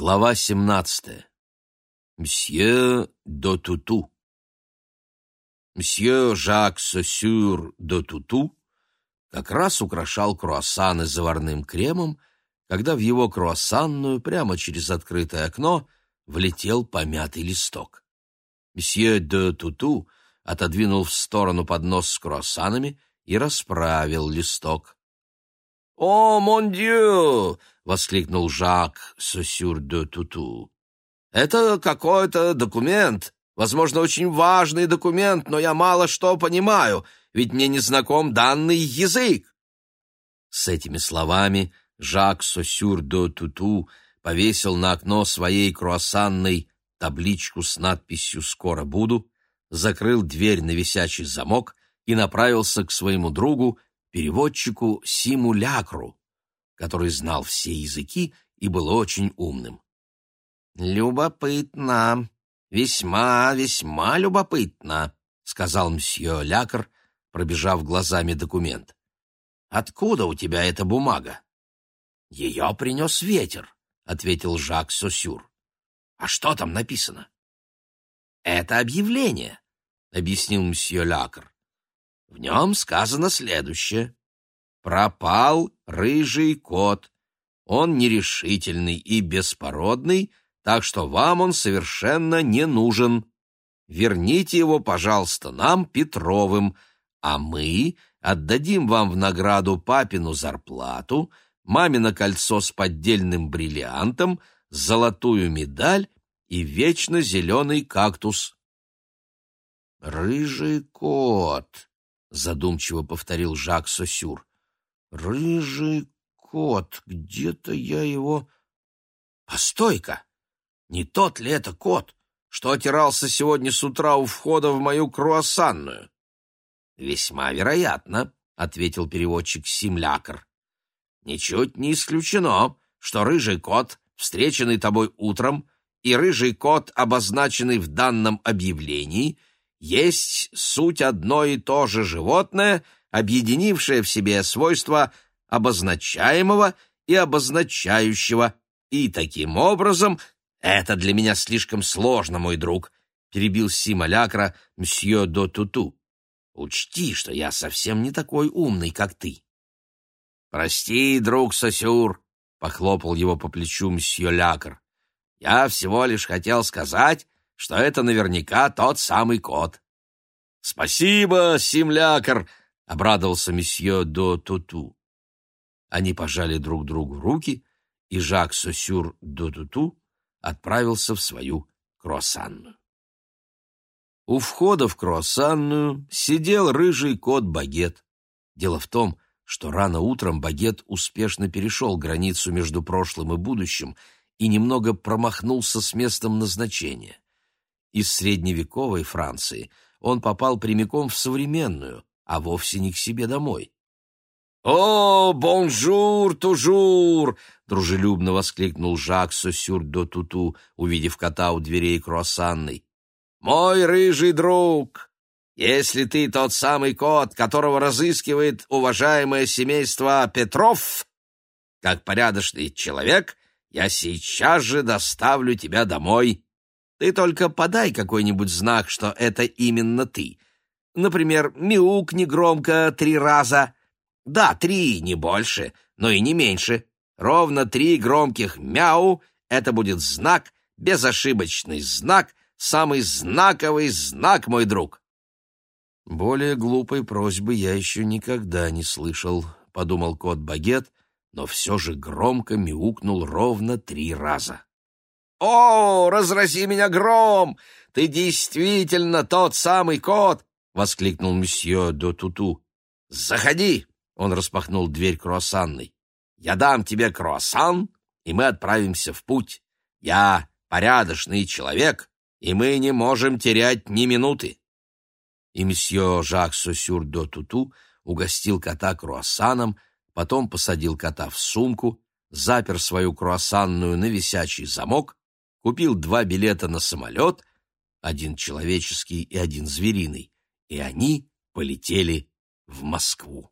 Глава 17. Мсье до Туту. Мсье Жак Сосюр до Туту как раз украшал круассаны заварным кремом, когда в его круассанную прямо через открытое окно влетел помятый листок. Мсье де Туту отодвинул в сторону поднос с круассанами и расправил листок. «О, мон дью!» — воскликнул Жак Сосюр де Туту. «Это какой-то документ, возможно, очень важный документ, но я мало что понимаю, ведь мне не знаком данный язык». С этими словами Жак Сосюр де Туту повесил на окно своей круассанной табличку с надписью «Скоро буду», закрыл дверь на висячий замок и направился к своему другу, переводчику Симулякру, который знал все языки и был очень умным. «Любопытно, весьма, весьма любопытно», — сказал мсье Лякр, пробежав глазами документ. «Откуда у тебя эта бумага?» «Ее принес ветер», — ответил Жак Сосюр. «А что там написано?» «Это объявление», — объяснил мсье Лякр. В нем сказано следующее. «Пропал рыжий кот. Он нерешительный и беспородный, так что вам он совершенно не нужен. Верните его, пожалуйста, нам, Петровым, а мы отдадим вам в награду папину зарплату, мамино кольцо с поддельным бриллиантом, золотую медаль и вечно зеленый кактус». «Рыжий кот», — задумчиво повторил Жак Сосюр. «Рыжий кот, где-то я его...» «Постой-ка! Не тот ли это кот, что отирался сегодня с утра у входа в мою круассанную?» «Весьма вероятно», — ответил переводчик Симлякр. «Ничуть не исключено, что рыжий кот, встреченный тобой утром, и рыжий кот, обозначенный в данном объявлении, — есть суть одно и то же животное, объединившее в себе свойства обозначаемого и обозначающего, и таким образом это для меня слишком сложно, мой друг, перебил Сима Лякра мсье до Туту. Учти, что я совсем не такой умный, как ты. Прости, друг Сосюр, похлопал его по плечу мсье Лякр. Я всего лишь хотел сказать, что это наверняка тот самый кот. «Спасибо, Симлякар!» — обрадовался месье до Туту. Они пожали друг другу руки, и Жак Сосюр до Туту отправился в свою круассанную. У входа в круассанную сидел рыжий кот Багет. Дело в том, что рано утром Багет успешно перешел границу между прошлым и будущим и немного промахнулся с местом назначения. Из средневековой Франции он попал прямиком в современную, а вовсе не к себе домой. «О, bonjour, toujours!» — дружелюбно воскликнул Жак Сосюр до Туту, увидев кота у дверей круассанной. «Мой рыжий друг, если ты тот самый кот, которого разыскивает уважаемое семейство Петров, как порядочный человек, я сейчас же доставлю тебя домой ты только подай какой-нибудь знак, что это именно ты. Например, мяукни громко три раза. Да, три, не больше, но и не меньше. Ровно три громких мяу — это будет знак, безошибочный знак, самый знаковый знак, мой друг. Более глупой просьбы я еще никогда не слышал, — подумал кот Багет, но все же громко мяукнул ровно три раза. «О, разрази меня гром! Ты действительно тот самый кот!» — воскликнул месье де Туту. «Заходи!» — он распахнул дверь круассанной. «Я дам тебе круассан, и мы отправимся в путь. Я порядочный человек, и мы не можем терять ни минуты». И месье Жак Сосюр де Туту угостил кота круассаном, потом посадил кота в сумку, запер свою круассанную на висячий замок купил два билета на самолет, один человеческий и один звериный, и они полетели в Москву.